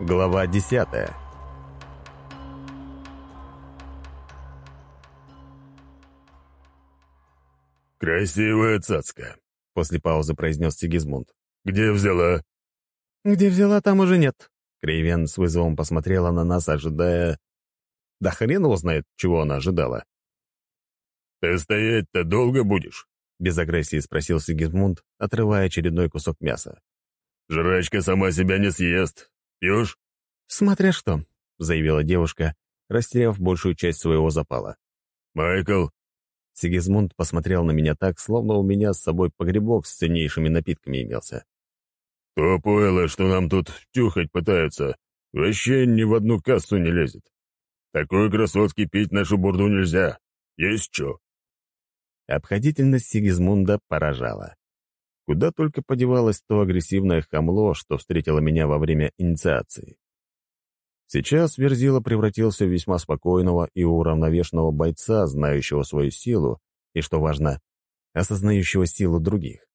Глава десятая «Красивая цацка», — после паузы произнес Сигизмунд. «Где взяла?» «Где взяла, там уже нет». Кривен с вызовом посмотрела на нас, ожидая... Да хрен его знает, чего она ожидала. «Ты стоять-то долго будешь?» — без агрессии спросил Сигизмунд, отрывая очередной кусок мяса. «Жрачка сама себя не съест. Пьешь?» «Смотря что», — заявила девушка, растеряв большую часть своего запала. «Майкл!» Сигизмунд посмотрел на меня так, словно у меня с собой погребок с ценнейшими напитками имелся. «То пойло, что нам тут тюхать пытаются, вообще ни в одну кассу не лезет. Такой красотки пить нашу бурду нельзя. Есть что?» Обходительность Сигизмунда поражала. Куда только подевалось то агрессивное хамло, что встретило меня во время инициации. Сейчас Верзила превратился в весьма спокойного и уравновешенного бойца, знающего свою силу и, что важно, осознающего силу других.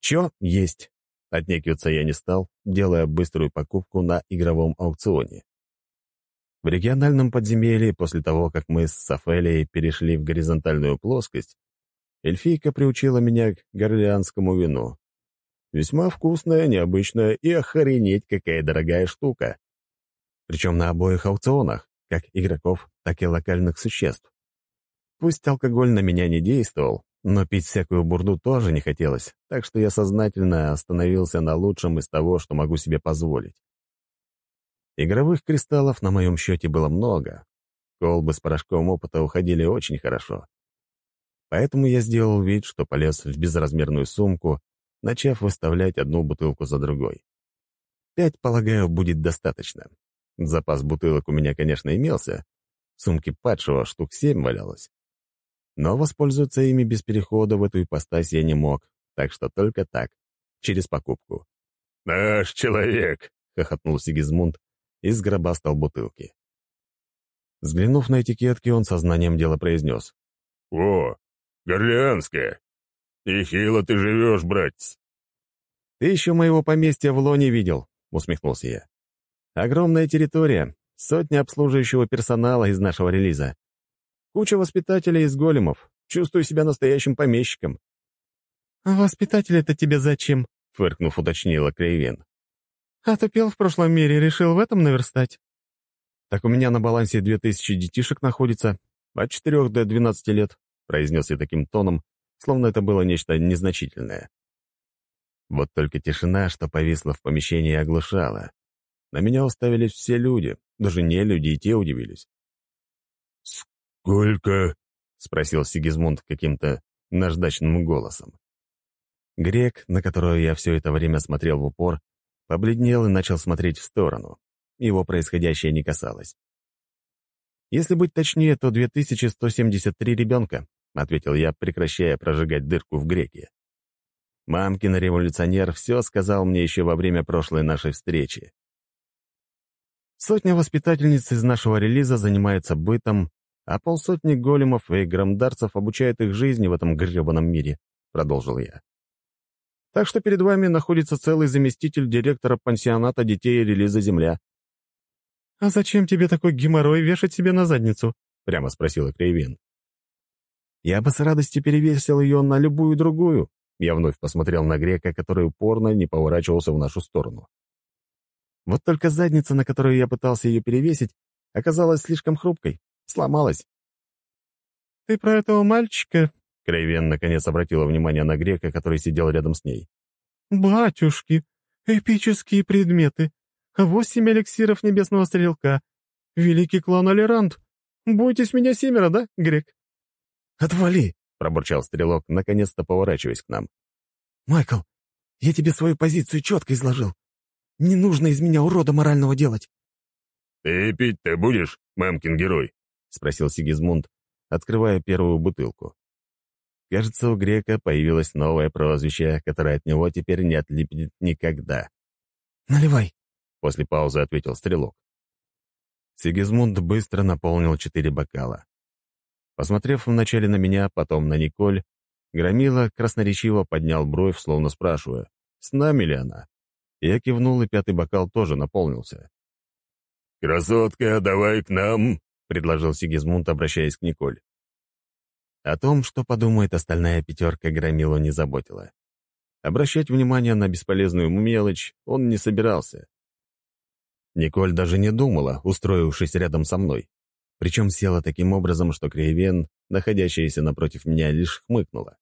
«Чё есть?» — отнекиваться я не стал, делая быструю покупку на игровом аукционе. В региональном подземелье, после того, как мы с Сафелией перешли в горизонтальную плоскость, эльфийка приучила меня к горлеанскому вину. Весьма вкусная, необычная и охренеть какая дорогая штука. Причем на обоих аукционах, как игроков, так и локальных существ. Пусть алкоголь на меня не действовал, но пить всякую бурду тоже не хотелось, так что я сознательно остановился на лучшем из того, что могу себе позволить. Игровых кристаллов на моем счете было много. Колбы с порошком опыта уходили очень хорошо. Поэтому я сделал вид, что полез в безразмерную сумку, начав выставлять одну бутылку за другой. Пять, полагаю, будет достаточно. Запас бутылок у меня, конечно, имелся. В сумке падшего штук семь валялось. Но воспользоваться ими без перехода в эту ипостась я не мог, так что только так, через покупку. «Наш человек!» — хохотнул Сигизмунд, и сгробастал бутылки. Взглянув на этикетки, он сознанием дела произнес. «О, горлеанская! И хило ты живешь, братец!» «Ты еще моего поместья в Лоне видел», — усмехнулся я. «Огромная территория, сотни обслуживающего персонала из нашего релиза. Куча воспитателей из големов. Чувствую себя настоящим помещиком». «А воспитатель-то тебе зачем?» — фыркнув, уточнила Крейвен. «Отупел в прошлом мире, решил в этом наверстать?» «Так у меня на балансе две тысячи детишек находится, от четырех до двенадцати лет», — произнес я таким тоном, словно это было нечто незначительное. Вот только тишина, что повисла в помещении, оглушала. На меня уставились все люди, даже не люди, и те удивились. «Сколько?» — спросил Сигизмунд каким-то наждачным голосом. Грек, на которого я все это время смотрел в упор, Побледнел и начал смотреть в сторону. Его происходящее не касалось. «Если быть точнее, то 2173 ребенка», — ответил я, прекращая прожигать дырку в греке. Мамкин революционер все сказал мне еще во время прошлой нашей встречи. Сотня воспитательниц из нашего релиза занимается бытом, а полсотни големов и грамдарцев обучают их жизни в этом гребаном мире, — продолжил я. Так что перед вами находится целый заместитель директора пансионата детей релиза «Земля». «А зачем тебе такой геморрой вешать себе на задницу?» — прямо спросила Крейвен. «Я бы с радостью перевесил ее на любую другую», — я вновь посмотрел на грека, который упорно не поворачивался в нашу сторону. Вот только задница, на которую я пытался ее перевесить, оказалась слишком хрупкой, сломалась. «Ты про этого мальчика?» Крейвен наконец обратила внимание на грека, который сидел рядом с ней. «Батюшки! Эпические предметы! Восемь эликсиров небесного стрелка! Великий клан Алерант! Бойтесь меня семеро, да, грек?» «Отвали!» — пробурчал стрелок, наконец-то поворачиваясь к нам. «Майкл, я тебе свою позицию четко изложил. Не нужно из меня урода морального делать». «Ты пить-то будешь, мамкин герой?» — спросил Сигизмунд, открывая первую бутылку. Кажется, у Грека появилось новое прозвище, которое от него теперь не отлипнет никогда. «Наливай», — после паузы ответил Стрелок. Сигизмунд быстро наполнил четыре бокала. Посмотрев вначале на меня, потом на Николь, Громила красноречиво поднял бровь, словно спрашивая, с нами ли она. Я кивнул, и пятый бокал тоже наполнился. «Красотка, давай к нам!» — предложил Сигизмунд, обращаясь к Николь. О том, что подумает остальная пятерка, Громилу не заботила. Обращать внимание на бесполезную мелочь он не собирался. Николь даже не думала, устроившись рядом со мной. Причем села таким образом, что Кривен, находящаяся напротив меня, лишь хмыкнула.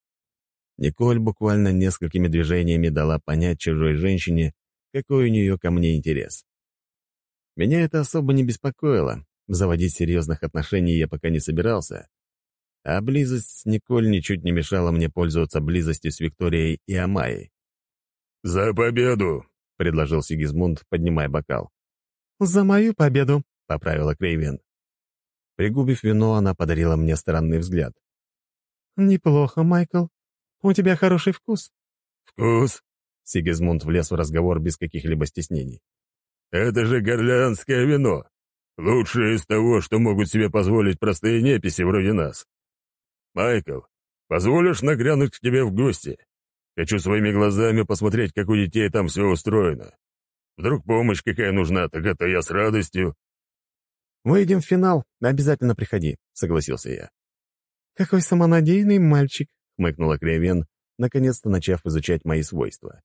Николь буквально несколькими движениями дала понять чужой женщине, какой у нее ко мне интерес. Меня это особо не беспокоило, заводить серьезных отношений я пока не собирался, а близость с Николь ничуть не мешала мне пользоваться близостью с Викторией и Амайей. «За победу!» — предложил Сигизмунд, поднимая бокал. «За мою победу!» — поправила Крейвен. Пригубив вино, она подарила мне странный взгляд. «Неплохо, Майкл. У тебя хороший вкус». «Вкус?» — Сигизмунд влез в разговор без каких-либо стеснений. «Это же горлянское вино. Лучшее из того, что могут себе позволить простые неписи вроде нас. Майкл, позволишь нагрянуть к тебе в гости? Хочу своими глазами посмотреть, как у детей там все устроено. Вдруг помощь какая нужна, так это я с радостью». «Выйдем в финал, обязательно приходи», — согласился я. «Какой самонадеянный мальчик», — хмыкнула Кривен, наконец-то начав изучать мои свойства.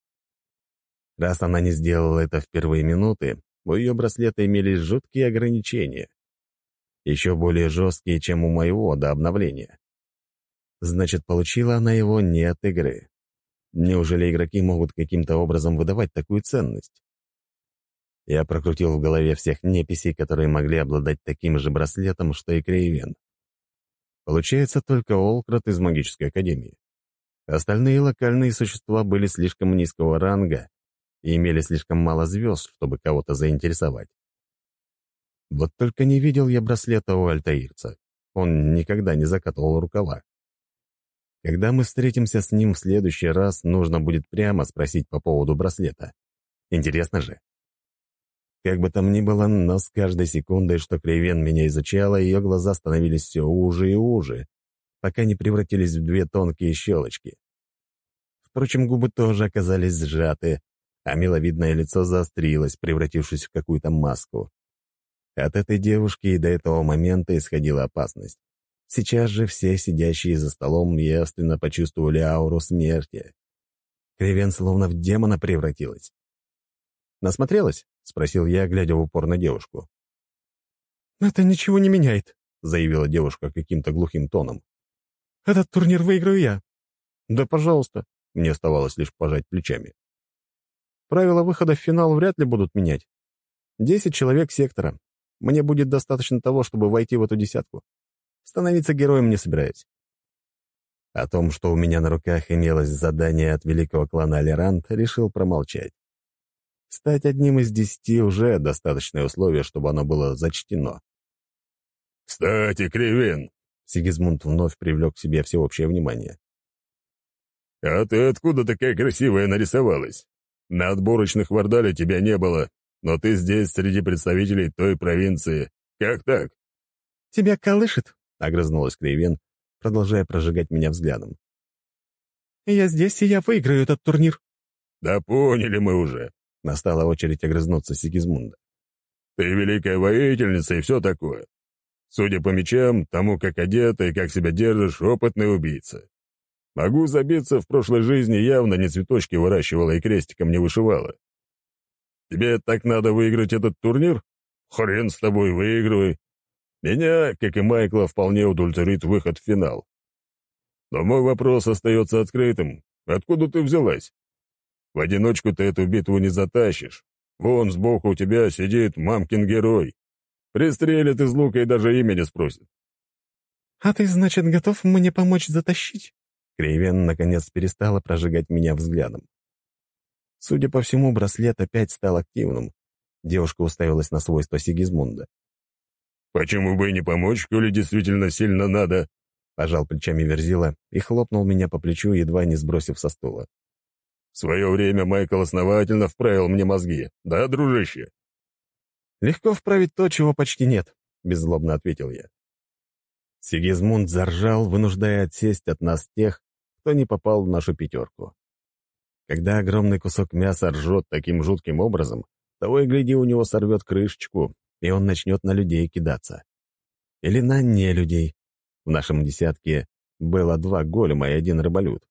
Раз она не сделала это в первые минуты, у ее браслета имелись жуткие ограничения. Еще более жесткие, чем у моего до обновления. Значит, получила она его не от игры. Неужели игроки могут каким-то образом выдавать такую ценность? Я прокрутил в голове всех неписей, которые могли обладать таким же браслетом, что и Крейвен. Получается только Олкрат из магической академии. Остальные локальные существа были слишком низкого ранга и имели слишком мало звезд, чтобы кого-то заинтересовать. Вот только не видел я браслета у альтаирца. Он никогда не закатывал рукава. Когда мы встретимся с ним в следующий раз, нужно будет прямо спросить по поводу браслета. Интересно же. Как бы там ни было, но с каждой секундой, что Кривен меня изучала, ее глаза становились все уже и уже, пока не превратились в две тонкие щелочки. Впрочем, губы тоже оказались сжаты, а миловидное лицо заострилось, превратившись в какую-то маску. От этой девушки и до этого момента исходила опасность. Сейчас же все сидящие за столом явственно почувствовали ауру смерти. Кривен словно в демона превратилась. Насмотрелась? — спросил я, глядя в упор на девушку. «Это ничего не меняет», — заявила девушка каким-то глухим тоном. «Этот турнир выиграю я». «Да, пожалуйста», — мне оставалось лишь пожать плечами. «Правила выхода в финал вряд ли будут менять. Десять человек сектора. Мне будет достаточно того, чтобы войти в эту десятку. Становиться героем не собираюсь». О том, что у меня на руках имелось задание от великого клана Алерант, решил промолчать. Стать одним из десяти уже достаточное условие, чтобы оно было зачтено. «Кстати, Кривин!» — Сигизмунд вновь привлек к себе всеобщее внимание. «А ты откуда такая красивая нарисовалась? На отборочных в Ордале тебя не было, но ты здесь среди представителей той провинции. Как так?» «Тебя колышет?» — огрызнулась Кривен, продолжая прожигать меня взглядом. «Я здесь, и я выиграю этот турнир». «Да поняли мы уже. Настала очередь огрызнуться Сигизмунда. «Ты великая воительница и все такое. Судя по мечам, тому, как одета и как себя держишь, опытный убийца. Могу забиться, в прошлой жизни явно не цветочки выращивала и крестиком не вышивала. Тебе так надо выиграть этот турнир? Хрен с тобой, выигрывай. Меня, как и Майкла, вполне удовлетворит выход в финал. Но мой вопрос остается открытым. Откуда ты взялась? В одиночку ты эту битву не затащишь. Вон сбоку у тебя сидит мамкин герой. Пристрелит из лука и даже имя не спросит. «А ты, значит, готов мне помочь затащить?» Кривен наконец перестала прожигать меня взглядом. Судя по всему, браслет опять стал активным. Девушка уставилась на свойства Сигизмунда. «Почему бы и не помочь, коли действительно сильно надо?» Пожал плечами Верзила и хлопнул меня по плечу, едва не сбросив со стула. Свое время Майкл основательно вправил мне мозги. Да, дружище?» «Легко вправить то, чего почти нет», — беззлобно ответил я. Сигизмунд заржал, вынуждая отсесть от нас тех, кто не попал в нашу пятерку. Когда огромный кусок мяса ржет таким жутким образом, того и гляди, у него сорвет крышечку, и он начнет на людей кидаться. Или на не людей. В нашем десятке было два голема и один рыболюд.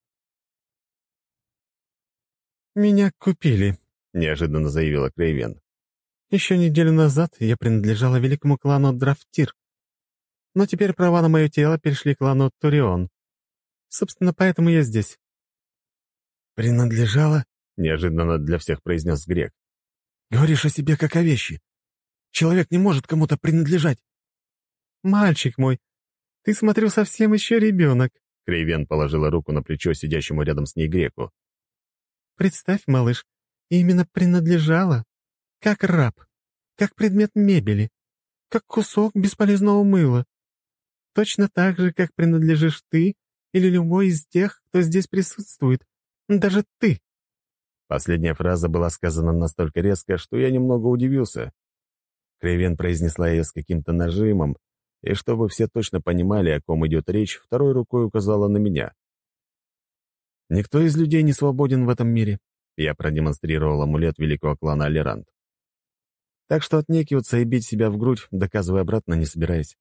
«Меня купили», — неожиданно заявила Крейвен. «Еще неделю назад я принадлежала великому клану Драфтир. Но теперь права на мое тело перешли клану Турион. Собственно, поэтому я здесь». «Принадлежала?» — неожиданно для всех произнес Грек. «Говоришь о себе как о вещи. Человек не может кому-то принадлежать». «Мальчик мой, ты, смотрю, совсем еще ребенок», — Крейвен положила руку на плечо сидящему рядом с ней Греку. Представь, малыш, именно принадлежала. Как раб, как предмет мебели, как кусок бесполезного мыла. Точно так же, как принадлежишь ты или любой из тех, кто здесь присутствует. Даже ты. Последняя фраза была сказана настолько резко, что я немного удивился. Крейвен произнесла ее с каким-то нажимом, и чтобы все точно понимали, о ком идет речь, второй рукой указала на меня. Никто из людей не свободен в этом мире. Я продемонстрировал амулет великого клана Алерант. Так что отнекиваться и бить себя в грудь, доказывая обратно, не собираюсь.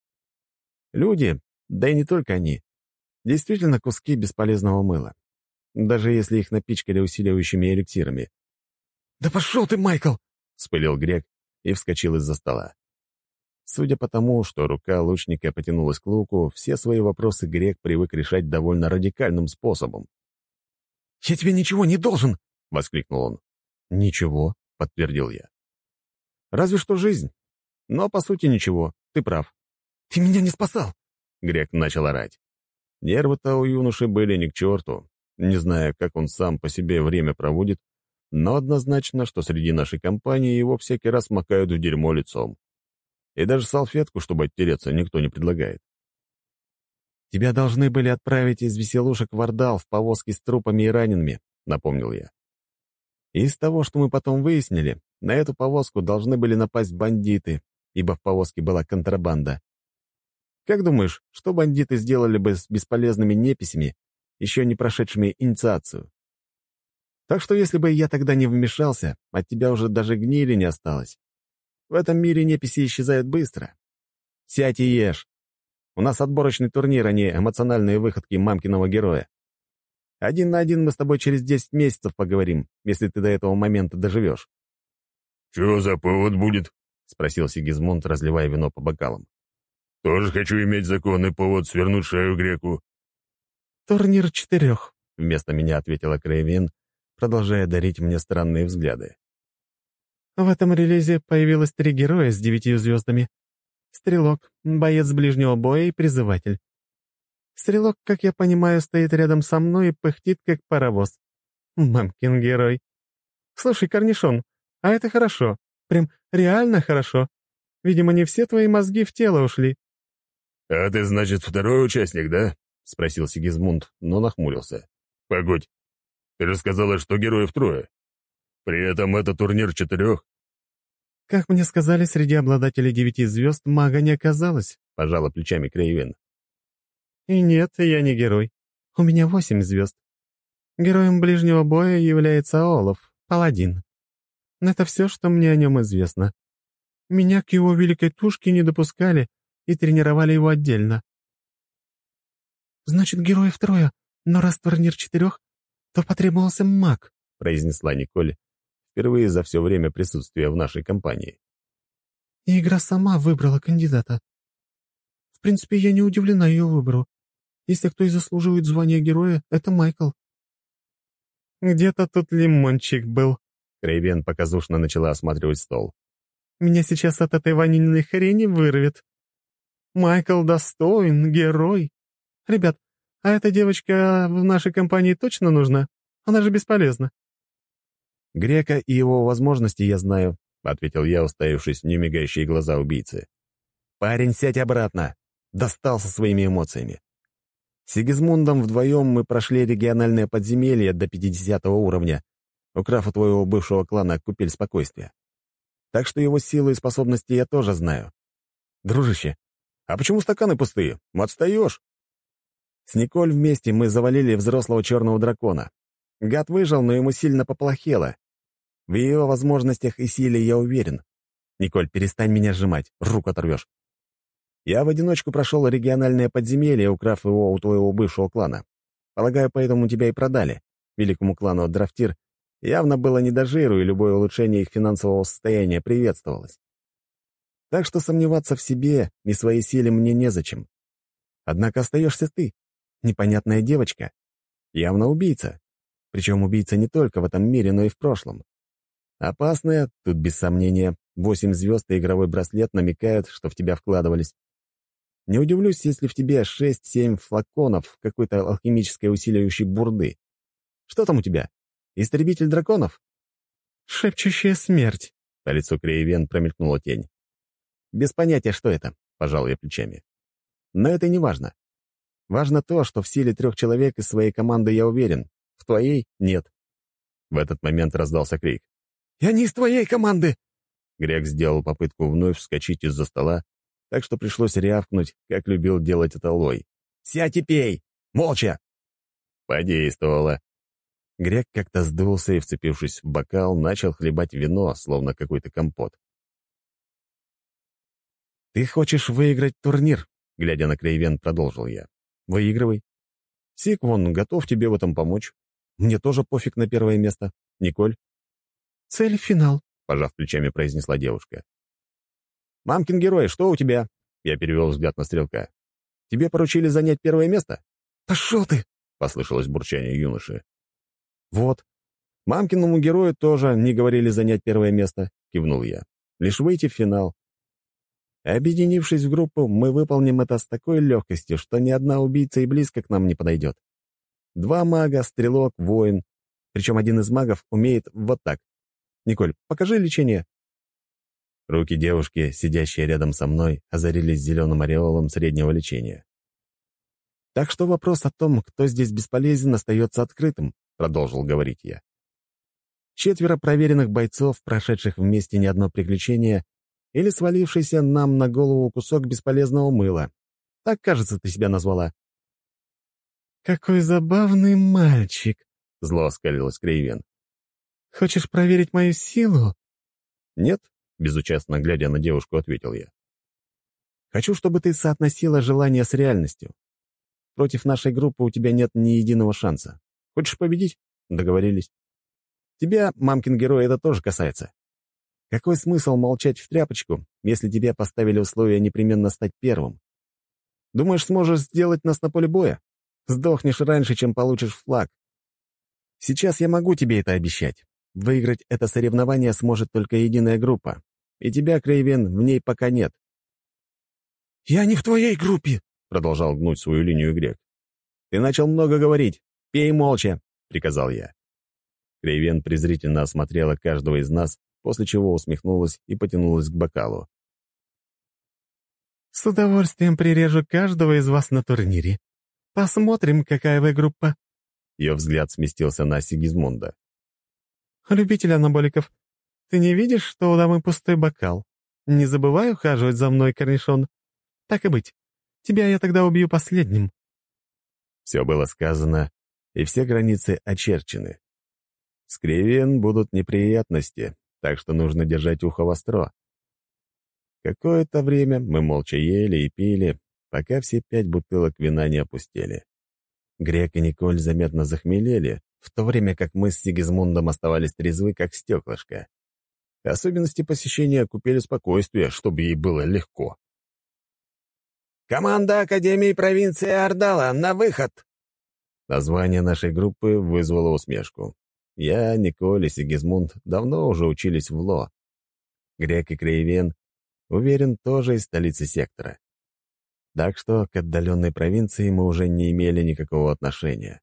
Люди, да и не только они, действительно куски бесполезного мыла. Даже если их напичкали усиливающими эликсирами. «Да пошел ты, Майкл!» — спылил Грек и вскочил из-за стола. Судя по тому, что рука лучника потянулась к луку, все свои вопросы Грек привык решать довольно радикальным способом. «Я тебе ничего не должен!» — воскликнул он. «Ничего», — подтвердил я. «Разве что жизнь. Но, по сути, ничего. Ты прав». «Ты меня не спасал!» — Грек начал орать. Нервы-то у юноши были ни к черту. Не знаю, как он сам по себе время проводит, но однозначно, что среди нашей компании его всякий раз макают в дерьмо лицом. И даже салфетку, чтобы оттереться, никто не предлагает. «Тебя должны были отправить из веселушек в Ордал в повозке с трупами и ранеными», — напомнил я. Из того, что мы потом выяснили, на эту повозку должны были напасть бандиты, ибо в повозке была контрабанда. Как думаешь, что бандиты сделали бы с бесполезными неписями, еще не прошедшими инициацию? Так что если бы я тогда не вмешался, от тебя уже даже гнили не осталось. В этом мире неписи исчезают быстро. Сядь и ешь. У нас отборочный турнир, а не эмоциональные выходки мамкиного героя. Один на один мы с тобой через десять месяцев поговорим, если ты до этого момента доживешь». «Чего за повод будет?» — спросил Сигизмунд, разливая вино по бокалам. «Тоже хочу иметь законный повод свернуть шею греку». «Турнир четырех», — вместо меня ответила Крейвен, продолжая дарить мне странные взгляды. «В этом релизе появилось три героя с девятью звездами. Стрелок, боец ближнего боя и призыватель. Стрелок, как я понимаю, стоит рядом со мной и пыхтит, как паровоз. Мамкин герой. Слушай, Корнишон, а это хорошо. Прям реально хорошо. Видимо, не все твои мозги в тело ушли. «А ты, значит, второй участник, да?» — спросил Сигизмунд, но нахмурился. «Погодь, ты же сказала, что героев трое. При этом это турнир четырех. «Как мне сказали, среди обладателей девяти звезд мага не оказалось», — пожала плечами Крейвен. «И нет, я не герой. У меня восемь звезд. Героем ближнего боя является Олаф, паладин. Это все, что мне о нем известно. Меня к его великой тушке не допускали и тренировали его отдельно». «Значит, героев трое, но раз турнир четырех, то потребовался маг», — произнесла Николь, впервые за все время присутствия в нашей компании. И игра сама выбрала кандидата. В принципе, я не удивлена ее выбору. Если кто и заслуживает звания героя, это Майкл. «Где-то тут лимончик был», — Крейвен показушно начала осматривать стол. «Меня сейчас от этой ванильной хрени вырвет. Майкл достоин, герой. Ребят, а эта девочка в нашей компании точно нужна? Она же бесполезна». «Грека и его возможности я знаю», — ответил я, уставившись в немигающие глаза убийцы. «Парень, сядь обратно!» Достал со своими эмоциями. С Сигизмундом вдвоем мы прошли региональное подземелье до 50 уровня, украв у твоего бывшего клана купель спокойствия. Так что его силы и способности я тоже знаю. Дружище, а почему стаканы пустые? Отстаешь? С Николь вместе мы завалили взрослого черного дракона. Гад выжил, но ему сильно поплохело. В его возможностях и силе я уверен. Николь, перестань меня сжимать, руку оторвешь. Я в одиночку прошел региональное подземелье, украв его у твоего бывшего клана. Полагаю, поэтому тебя и продали. Великому клану Драфтир явно было не до жиру, и любое улучшение их финансового состояния приветствовалось. Так что сомневаться в себе и своей силе мне незачем. Однако остаешься ты, непонятная девочка, явно убийца. Причем убийца не только в этом мире, но и в прошлом. Опасная, тут без сомнения, восемь звезд и игровой браслет намекают, что в тебя вкладывались. Не удивлюсь, если в тебе шесть-семь флаконов какой-то алхимической усиливающей бурды. Что там у тебя? Истребитель драконов? Шепчущая смерть. По лицу Креевен промелькнула тень. Без понятия, что это, пожал я плечами. Но это не важно. Важно то, что в силе трех человек из своей команды я уверен, в твоей — нет. В этот момент раздался крик. «Я не из твоей команды!» Грек сделал попытку вновь вскочить из-за стола, так что пришлось рявкнуть, как любил делать это Лой. «Сядь и пей! Молча!» Подействовало. Грек как-то сдулся и, вцепившись в бокал, начал хлебать вино, словно какой-то компот. «Ты хочешь выиграть турнир?» — глядя на Крейвен, продолжил я. «Выигрывай. Сик, вон, готов тебе в этом помочь. Мне тоже пофиг на первое место. Николь?» «Цель — финал», — пожав плечами, произнесла девушка. «Мамкин герой, что у тебя?» Я перевел взгляд на стрелка. «Тебе поручили занять первое место?» «Пошел ты!» — послышалось бурчание юноши. «Вот. Мамкиному герою тоже не говорили занять первое место», — кивнул я. «Лишь выйти в финал. Объединившись в группу, мы выполним это с такой легкостью, что ни одна убийца и близко к нам не подойдет. Два мага, стрелок, воин. Причем один из магов умеет вот так. Николь, покажи лечение». Руки девушки, сидящие рядом со мной, озарились зеленым ореолом среднего лечения. «Так что вопрос о том, кто здесь бесполезен, остается открытым», — продолжил говорить я. «Четверо проверенных бойцов, прошедших вместе не одно приключение, или свалившийся нам на голову кусок бесполезного мыла. Так, кажется, ты себя назвала». «Какой забавный мальчик», — зло оскалилась Крейвен. «Хочешь проверить мою силу?» «Нет», — безучастно глядя на девушку, ответил я. «Хочу, чтобы ты соотносила желание с реальностью. Против нашей группы у тебя нет ни единого шанса. Хочешь победить? Договорились. Тебя, мамкин герой, это тоже касается. Какой смысл молчать в тряпочку, если тебе поставили условия непременно стать первым? Думаешь, сможешь сделать нас на поле боя? Сдохнешь раньше, чем получишь флаг. Сейчас я могу тебе это обещать. Выиграть это соревнование сможет только единая группа. И тебя, Крейвен, в ней пока нет. «Я не в твоей группе!» — продолжал гнуть свою линию Грек. «Ты начал много говорить. Пей молча», — приказал я. Крейвен презрительно осмотрела каждого из нас, после чего усмехнулась и потянулась к бокалу. «С удовольствием прирежу каждого из вас на турнире. Посмотрим, какая вы группа». Ее взгляд сместился на Сигизмунда. «Любитель анаболиков, ты не видишь, что у дамы пустой бокал? Не забывай ухаживать за мной, корнишон. Так и быть, Тебя я тогда убью последним». Все было сказано, и все границы очерчены. С Кривен будут неприятности, так что нужно держать ухо востро. Какое-то время мы молча ели и пили, пока все пять бутылок вина не опустили. Грек и Николь заметно захмелели, в то время как мы с Сигизмундом оставались трезвы, как стеклышко. Особенности посещения купили спокойствие, чтобы ей было легко. «Команда Академии провинции Ордала, на выход!» Название нашей группы вызвало усмешку. Я, Николь и Сигизмунд давно уже учились в ЛО. Грек и Краевен, уверен, тоже из столицы сектора. Так что к отдаленной провинции мы уже не имели никакого отношения.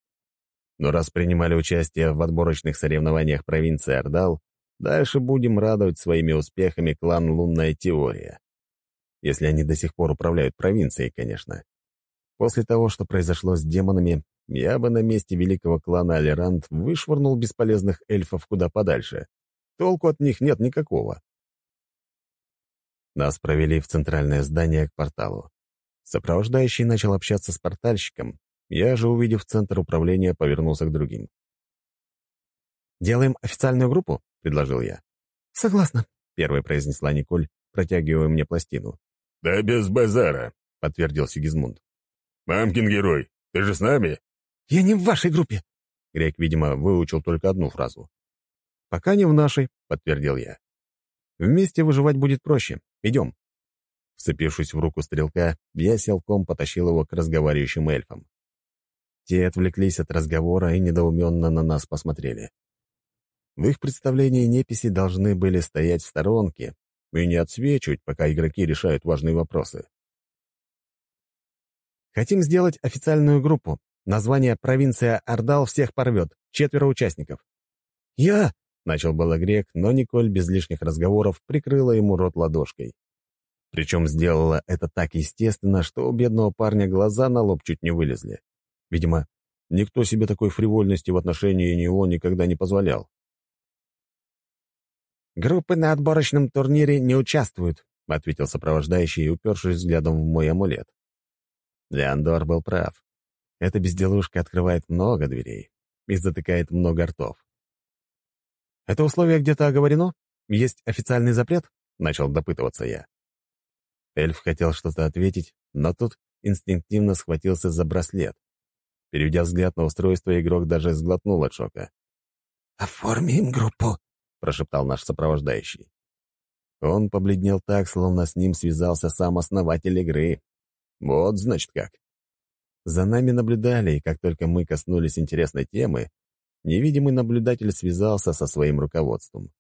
Но раз принимали участие в отборочных соревнованиях провинции Ордал, дальше будем радовать своими успехами клан «Лунная теория» если они до сих пор управляют провинцией, конечно. После того, что произошло с демонами, я бы на месте великого клана Алерант вышвырнул бесполезных эльфов куда подальше. Толку от них нет никакого. Нас провели в центральное здание к порталу. Сопровождающий начал общаться с портальщиком. Я же, увидев центр управления, повернулся к другим. «Делаем официальную группу?» — предложил я. «Согласна», — первая произнесла Николь, протягивая мне пластину. «Да без базара», — подтвердил Сигизмунд. «Мамкин герой, ты же с нами?» «Я не в вашей группе». Грек, видимо, выучил только одну фразу. «Пока не в нашей», — подтвердил я. «Вместе выживать будет проще. Идем». Вцепившись в руку стрелка, я силком потащил его к разговаривающим эльфам. Те отвлеклись от разговора и недоуменно на нас посмотрели. В их представлении неписи должны были стоять в сторонке и не отсвечивать, пока игроки решают важные вопросы. Хотим сделать официальную группу. Название «Провинция Ордал» всех порвет. Четверо участников. «Я!» — начал было грек, но Николь без лишних разговоров прикрыла ему рот ладошкой. Причем сделала это так естественно, что у бедного парня глаза на лоб чуть не вылезли. Видимо, никто себе такой фривольности в отношении него никогда не позволял. «Группы на отборочном турнире не участвуют», — ответил сопровождающий, упершись взглядом в мой амулет. Леандор был прав. Эта безделушка открывает много дверей и затыкает много ртов. «Это условие где-то оговорено? Есть официальный запрет?» — начал допытываться я. Эльф хотел что-то ответить, но тут инстинктивно схватился за браслет. Переведя взгляд на устройство, игрок даже сглотнул от шока. «Оформим группу», — прошептал наш сопровождающий. Он побледнел так, словно с ним связался сам основатель игры. Вот, значит, как. За нами наблюдали, и как только мы коснулись интересной темы, невидимый наблюдатель связался со своим руководством.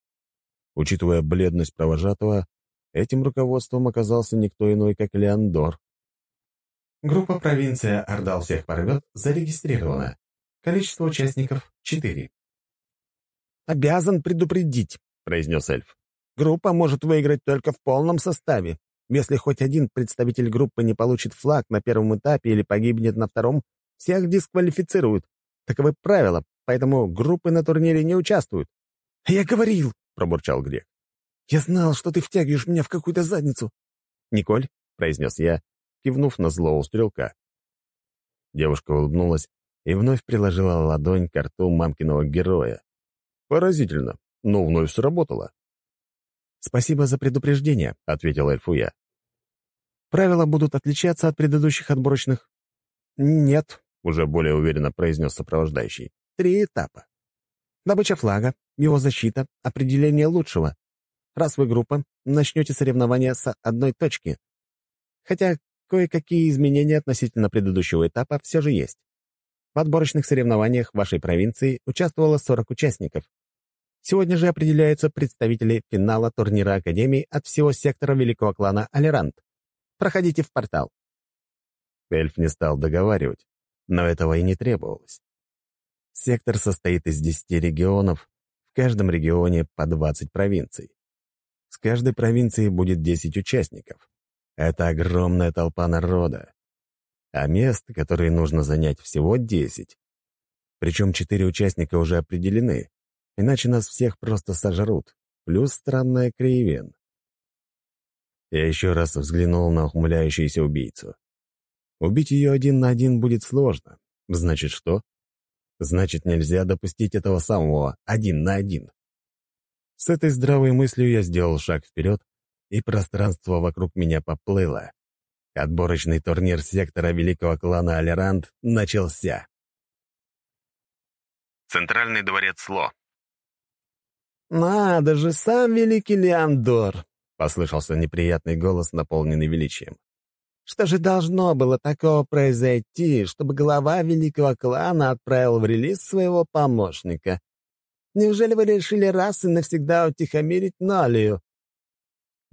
Учитывая бледность провожатого, Этим руководством оказался никто иной, как Леандор. Группа «Провинция Ордал всех порвет» зарегистрирована. Количество участников — четыре. «Обязан предупредить», — произнес эльф. «Группа может выиграть только в полном составе. Если хоть один представитель группы не получит флаг на первом этапе или погибнет на втором, всех дисквалифицируют. Таковы правила, поэтому группы на турнире не участвуют». «Я говорил», — пробурчал Грек. Я знал, что ты втягиваешь меня в какую-то задницу. «Николь», — произнес я, кивнув на злого стрелка. Девушка улыбнулась и вновь приложила ладонь к рту мамкиного героя. Поразительно, но вновь сработало. «Спасибо за предупреждение», — ответил эльфу я. «Правила будут отличаться от предыдущих отборочных?» «Нет», — уже более уверенно произнес сопровождающий. «Три этапа. Добыча флага, его защита, определение лучшего. Раз вы группа, начнете соревнования с одной точки. Хотя кое-какие изменения относительно предыдущего этапа все же есть. В отборочных соревнованиях вашей провинции участвовало 40 участников. Сегодня же определяются представители финала турнира Академии от всего сектора великого клана Алерант. Проходите в портал. Эльф не стал договаривать, но этого и не требовалось. Сектор состоит из 10 регионов, в каждом регионе по 20 провинций. С каждой провинции будет 10 участников. Это огромная толпа народа. А мест, которые нужно занять, всего 10. Причем четыре участника уже определены, иначе нас всех просто сожрут. Плюс странная Криевен. Я еще раз взглянул на ухмыляющуюся убийцу. Убить ее один на один будет сложно. Значит, что? Значит, нельзя допустить этого самого один на один. С этой здравой мыслью я сделал шаг вперед, и пространство вокруг меня поплыло. Отборочный турнир сектора великого клана Алерант начался. Центральный дворец Сло. «Надо же, сам великий Леандор!» — послышался неприятный голос, наполненный величием. «Что же должно было такого произойти, чтобы глава великого клана отправил в релиз своего помощника? Неужели вы решили раз и навсегда утихомирить Налию?»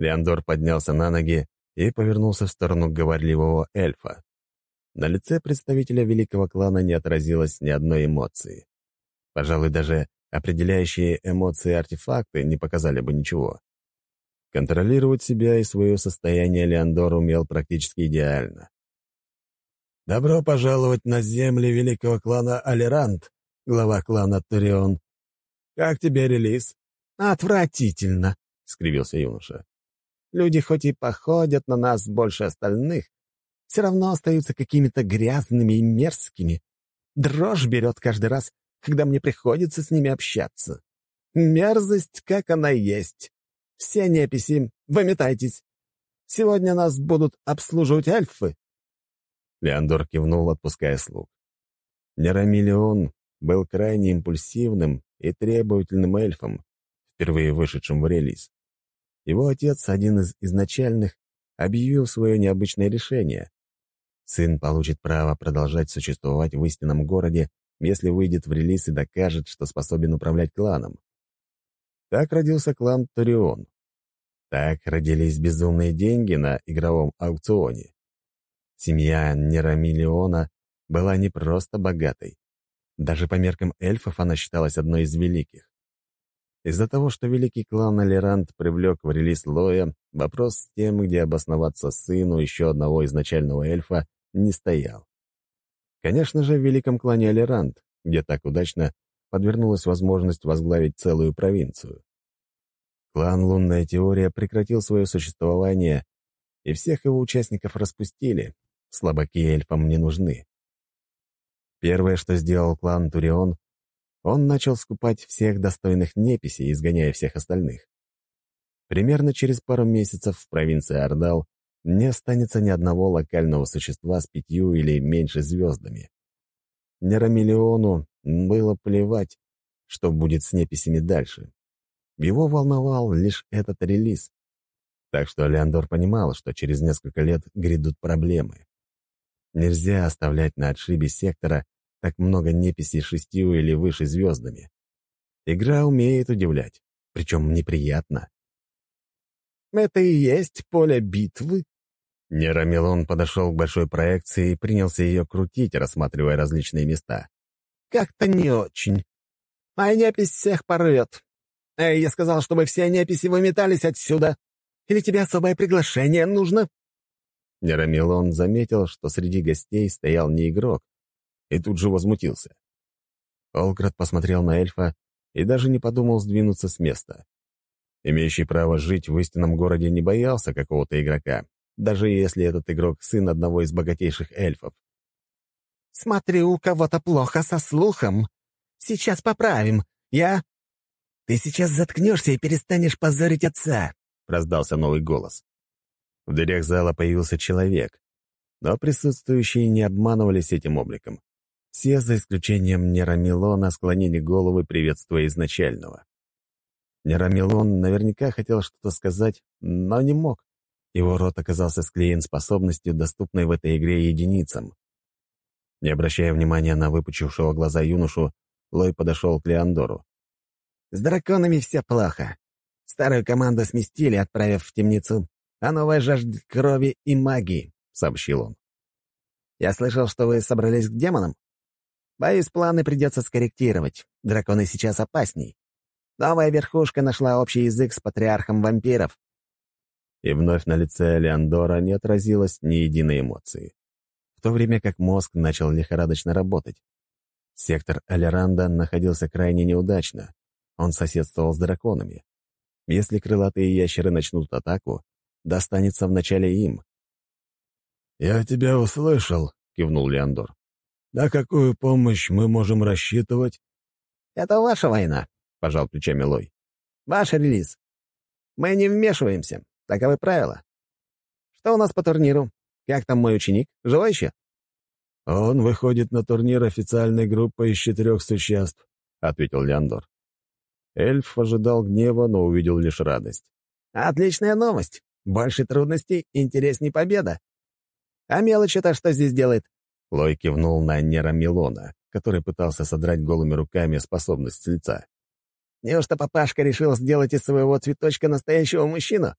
Леандор поднялся на ноги и повернулся в сторону говорливого эльфа. На лице представителя великого клана не отразилось ни одной эмоции. Пожалуй, даже определяющие эмоции артефакты не показали бы ничего. Контролировать себя и свое состояние Леандор умел практически идеально. «Добро пожаловать на земли великого клана Алерант, глава клана Турион», «Как тебе релиз?» «Отвратительно», — скривился юноша. «Люди хоть и походят на нас больше остальных, все равно остаются какими-то грязными и мерзкими. Дрожь берет каждый раз, когда мне приходится с ними общаться. Мерзость, как она есть. Все неписи, выметайтесь. Сегодня нас будут обслуживать эльфы». Леандор кивнул, отпуская слуг. Нерамиллион был крайне импульсивным и требовательным эльфом, впервые вышедшим в релиз. Его отец, один из изначальных, объявил свое необычное решение. Сын получит право продолжать существовать в истинном городе, если выйдет в релиз и докажет, что способен управлять кланом. Так родился клан Торион. Так родились безумные деньги на игровом аукционе. Семья Нерамиллиона была не просто богатой. Даже по меркам эльфов она считалась одной из великих. Из-за того, что великий клан Алерант привлек в релиз Лоя, вопрос с тем, где обосноваться сыну еще одного изначального эльфа, не стоял. Конечно же, в великом клане Алерант, где так удачно подвернулась возможность возглавить целую провинцию. Клан «Лунная теория» прекратил свое существование, и всех его участников распустили. Слабаки эльфам не нужны. Первое, что сделал клан Турион, он начал скупать всех достойных неписей, изгоняя всех остальных. Примерно через пару месяцев в провинции Ордал не останется ни одного локального существа с пятью или меньше звездами. Нерамиллиону было плевать, что будет с неписями дальше. Его волновал лишь этот релиз. Так что Леандор понимал, что через несколько лет грядут проблемы. Нельзя оставлять на отшибе сектора так много неписей шестью или выше звездами. Игра умеет удивлять, причем неприятно. «Это и есть поле битвы?» Нерамилон подошел к большой проекции и принялся ее крутить, рассматривая различные места. «Как-то не очень. А непись всех порвет. Эй, я сказал, чтобы все неписи выметались отсюда. Или тебе особое приглашение нужно?» Нерамилон заметил, что среди гостей стоял не игрок, и тут же возмутился. Олград посмотрел на эльфа и даже не подумал сдвинуться с места. Имеющий право жить в истинном городе не боялся какого-то игрока, даже если этот игрок сын одного из богатейших эльфов. «Смотри, у кого-то плохо со слухом. Сейчас поправим. Я...» «Ты сейчас заткнешься и перестанешь позорить отца», — раздался новый голос. В дверях зала появился человек, но присутствующие не обманывались этим обликом. Все, за исключением Нерамилона, склонили головы, приветствуя изначального. Нерамилон наверняка хотел что-то сказать, но не мог. Его рот оказался склеен способностью, доступной в этой игре единицам. Не обращая внимания на выпучившего глаза юношу, Лой подошел к Леандору. «С драконами все плохо. Старую команду сместили, отправив в темницу, а новая жаждет крови и магии», — сообщил он. «Я слышал, что вы собрались к демонам? Боюсь, планы придется скорректировать. Драконы сейчас опасней. Новая верхушка нашла общий язык с патриархом вампиров». И вновь на лице Леандора не отразилось ни единой эмоции, в то время как мозг начал лихорадочно работать. Сектор Алеранда находился крайне неудачно. Он соседствовал с драконами. Если крылатые ящеры начнут атаку, достанется вначале им. «Я тебя услышал», — кивнул Леандор. «На какую помощь мы можем рассчитывать?» «Это ваша война», — пожал плечами Лой. «Ваш релиз. Мы не вмешиваемся. Таковы правила. Что у нас по турниру? Как там мой ученик? Живой еще?» «Он выходит на турнир официальной группой из четырех существ», — ответил Леандор. Эльф ожидал гнева, но увидел лишь радость. «Отличная новость. Больше трудностей, интересней победа. А мелочь-то что здесь делает?» Лой кивнул на Нера Милона, который пытался содрать голыми руками способность лица. «Неужто папашка решил сделать из своего цветочка настоящего мужчину?»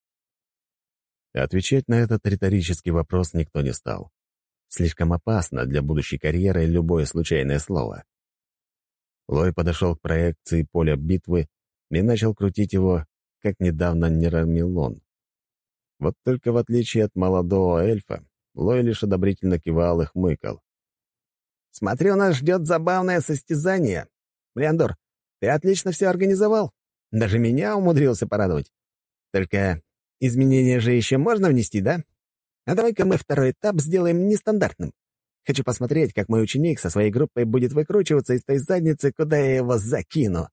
Отвечать на этот риторический вопрос никто не стал. Слишком опасно для будущей карьеры любое случайное слово. Лой подошел к проекции поля битвы и начал крутить его, как недавно Нерамилон. Вот только в отличие от молодого эльфа, Лой лишь одобрительно кивал и хмыкал. «Смотри, у нас ждет забавное состязание. Леандор, ты отлично все организовал. Даже меня умудрился порадовать. Только изменения же еще можно внести, да? А давай-ка мы второй этап сделаем нестандартным. Хочу посмотреть, как мой ученик со своей группой будет выкручиваться из той задницы, куда я его закину».